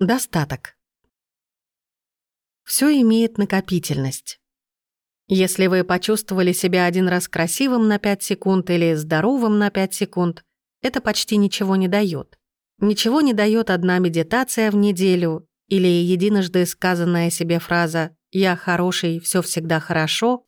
Достаток. Все имеет накопительность. Если вы почувствовали себя один раз красивым на 5 секунд или здоровым на 5 секунд, это почти ничего не дает. Ничего не дает одна медитация в неделю или единожды сказанная себе фраза «я хороший, все всегда хорошо».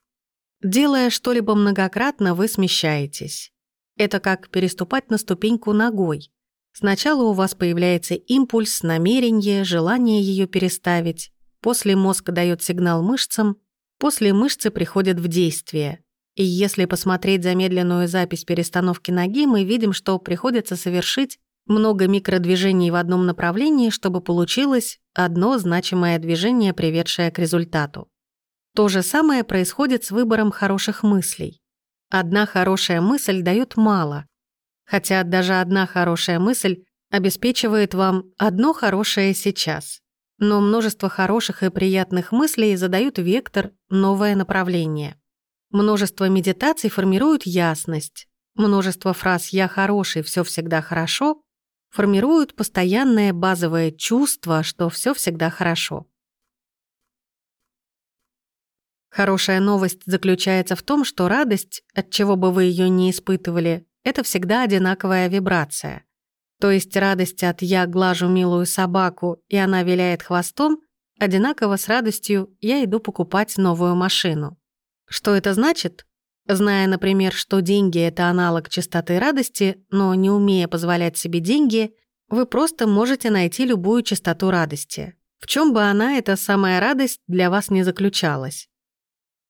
Делая что-либо многократно, вы смещаетесь. Это как переступать на ступеньку ногой. Сначала у вас появляется импульс, намерение, желание ее переставить. После мозг дает сигнал мышцам, после мышцы приходят в действие. И если посмотреть замедленную запись перестановки ноги, мы видим, что приходится совершить много микродвижений в одном направлении, чтобы получилось одно значимое движение, приведшее к результату. То же самое происходит с выбором хороших мыслей. Одна хорошая мысль дает мало, Хотя даже одна хорошая мысль обеспечивает вам одно хорошее сейчас. Но множество хороших и приятных мыслей задают вектор, новое направление. Множество медитаций формируют ясность. Множество фраз «я хороший, все всегда хорошо» формируют постоянное базовое чувство, что все всегда хорошо. Хорошая новость заключается в том, что радость, от чего бы вы ее не испытывали, это всегда одинаковая вибрация. То есть радость от «я глажу милую собаку, и она виляет хвостом» одинаково с радостью «я иду покупать новую машину». Что это значит? Зная, например, что деньги — это аналог частоты радости, но не умея позволять себе деньги, вы просто можете найти любую частоту радости. В чем бы она, эта самая радость, для вас не заключалась.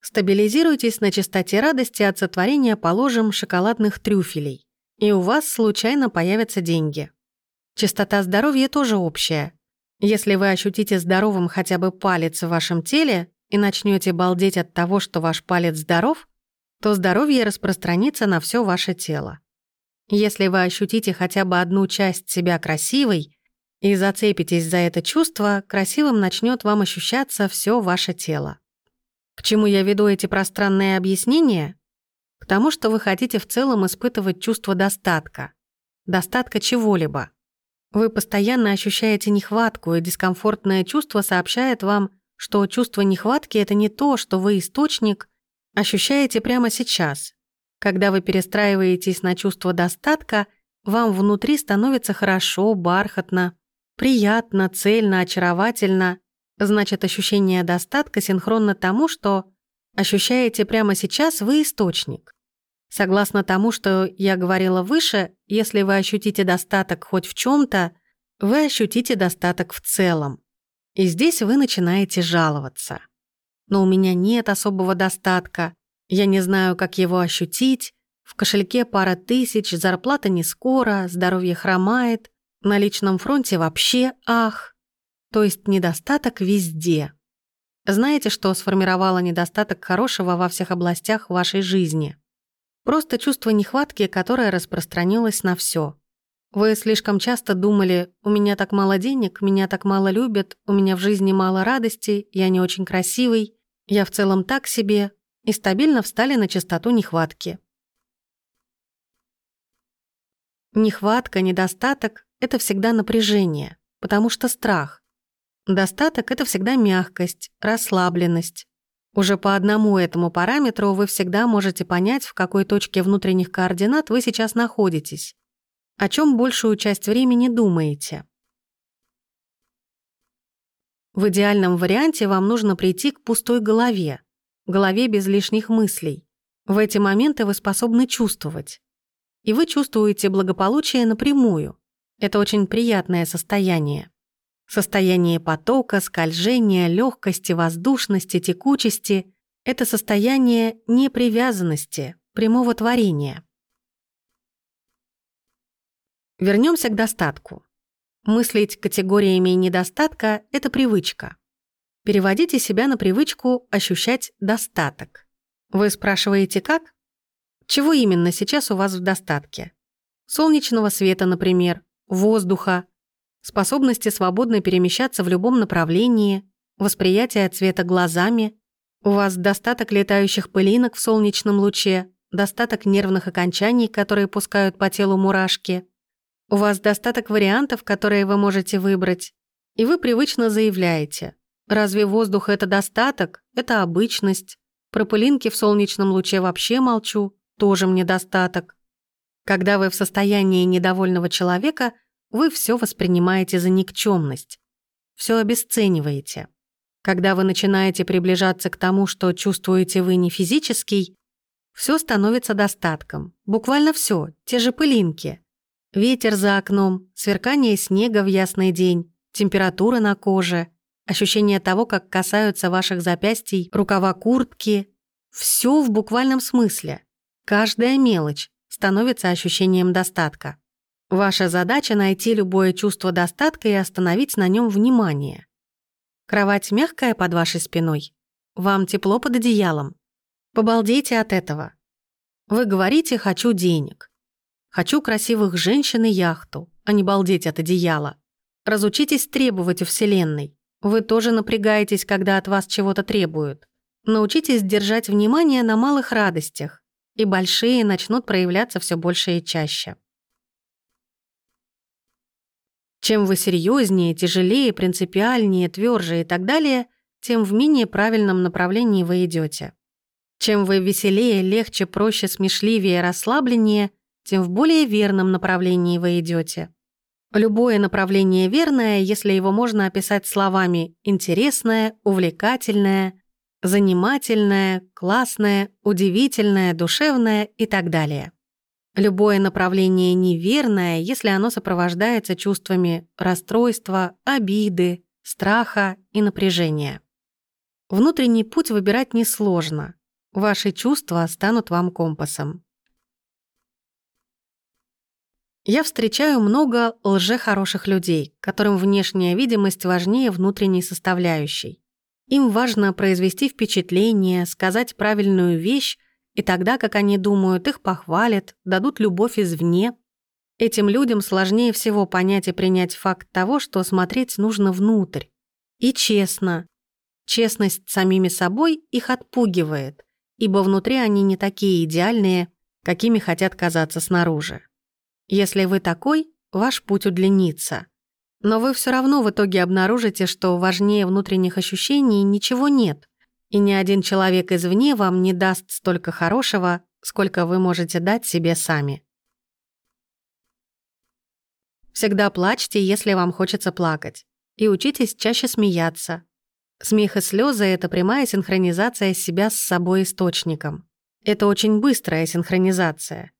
Стабилизируйтесь на частоте радости от сотворения, положим, шоколадных трюфелей, и у вас случайно появятся деньги. Частота здоровья тоже общая. Если вы ощутите здоровым хотя бы палец в вашем теле и начнете балдеть от того, что ваш палец здоров, то здоровье распространится на все ваше тело. Если вы ощутите хотя бы одну часть себя красивой и зацепитесь за это чувство, красивым начнет вам ощущаться все ваше тело. К чему я веду эти пространные объяснения? К тому, что вы хотите в целом испытывать чувство достатка. Достатка чего-либо. Вы постоянно ощущаете нехватку, и дискомфортное чувство сообщает вам, что чувство нехватки — это не то, что вы источник ощущаете прямо сейчас. Когда вы перестраиваетесь на чувство достатка, вам внутри становится хорошо, бархатно, приятно, цельно, очаровательно, Значит, ощущение достатка синхронно тому, что ощущаете прямо сейчас вы источник. Согласно тому, что я говорила выше, если вы ощутите достаток хоть в чем то вы ощутите достаток в целом. И здесь вы начинаете жаловаться. Но у меня нет особого достатка, я не знаю, как его ощутить, в кошельке пара тысяч, зарплата не скоро, здоровье хромает, на личном фронте вообще ах. То есть недостаток везде. Знаете, что сформировало недостаток хорошего во всех областях вашей жизни? Просто чувство нехватки, которое распространилось на все. Вы слишком часто думали, у меня так мало денег, меня так мало любят, у меня в жизни мало радости, я не очень красивый, я в целом так себе, и стабильно встали на частоту нехватки. Нехватка, недостаток — это всегда напряжение, потому что страх. Достаток — это всегда мягкость, расслабленность. Уже по одному этому параметру вы всегда можете понять, в какой точке внутренних координат вы сейчас находитесь. О чем большую часть времени думаете. В идеальном варианте вам нужно прийти к пустой голове, голове без лишних мыслей. В эти моменты вы способны чувствовать. И вы чувствуете благополучие напрямую. Это очень приятное состояние. Состояние потока, скольжения, легкости, воздушности, текучести — это состояние непривязанности, прямого творения. Вернемся к достатку. Мыслить категориями недостатка — это привычка. Переводите себя на привычку ощущать достаток. Вы спрашиваете, как? Чего именно сейчас у вас в достатке? Солнечного света, например, воздуха, способности свободно перемещаться в любом направлении, восприятие цвета глазами. У вас достаток летающих пылинок в солнечном луче, достаток нервных окончаний, которые пускают по телу мурашки. У вас достаток вариантов, которые вы можете выбрать. И вы привычно заявляете, разве воздух — это достаток, это обычность, про пылинки в солнечном луче вообще молчу, тоже мне достаток. Когда вы в состоянии недовольного человека, вы все воспринимаете за никчемность, все обесцениваете. Когда вы начинаете приближаться к тому, что чувствуете вы не физический, все становится достатком. Буквально все, те же пылинки. Ветер за окном, сверкание снега в ясный день, температура на коже, ощущение того, как касаются ваших запястий рукава куртки. Все в буквальном смысле. Каждая мелочь становится ощущением достатка. Ваша задача — найти любое чувство достатка и остановить на нем внимание. Кровать мягкая под вашей спиной. Вам тепло под одеялом. Побалдейте от этого. Вы говорите «хочу денег». Хочу красивых женщин и яхту, а не балдеть от одеяла. Разучитесь требовать у Вселенной. Вы тоже напрягаетесь, когда от вас чего-то требуют. Научитесь держать внимание на малых радостях, и большие начнут проявляться все больше и чаще. Чем вы серьезнее, тяжелее, принципиальнее, тверже и так далее, тем в менее правильном направлении вы идете. Чем вы веселее, легче, проще, смешливее, расслабленнее, тем в более верном направлении вы идете. Любое направление верное, если его можно описать словами «интересное», «увлекательное», «занимательное», «классное», «удивительное», «душевное» и так далее. Любое направление неверное, если оно сопровождается чувствами расстройства, обиды, страха и напряжения. Внутренний путь выбирать несложно. Ваши чувства станут вам компасом. Я встречаю много лже-хороших людей, которым внешняя видимость важнее внутренней составляющей. Им важно произвести впечатление, сказать правильную вещь, и тогда, как они думают, их похвалят, дадут любовь извне. Этим людям сложнее всего понять и принять факт того, что смотреть нужно внутрь. И честно. Честность самими собой их отпугивает, ибо внутри они не такие идеальные, какими хотят казаться снаружи. Если вы такой, ваш путь удлинится. Но вы все равно в итоге обнаружите, что важнее внутренних ощущений ничего нет, и ни один человек извне вам не даст столько хорошего, сколько вы можете дать себе сами. Всегда плачьте, если вам хочется плакать. И учитесь чаще смеяться. Смех и слезы — это прямая синхронизация себя с собой источником. Это очень быстрая синхронизация.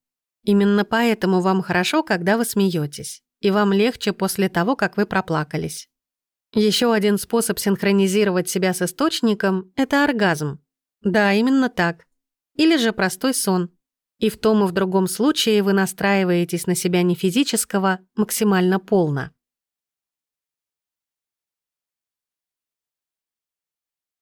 Именно поэтому вам хорошо, когда вы смеетесь, и вам легче после того, как вы проплакались. Еще один способ синхронизировать себя с источником — это оргазм. Да, именно так. Или же простой сон. И в том и в другом случае вы настраиваетесь на себя не физического, максимально полно.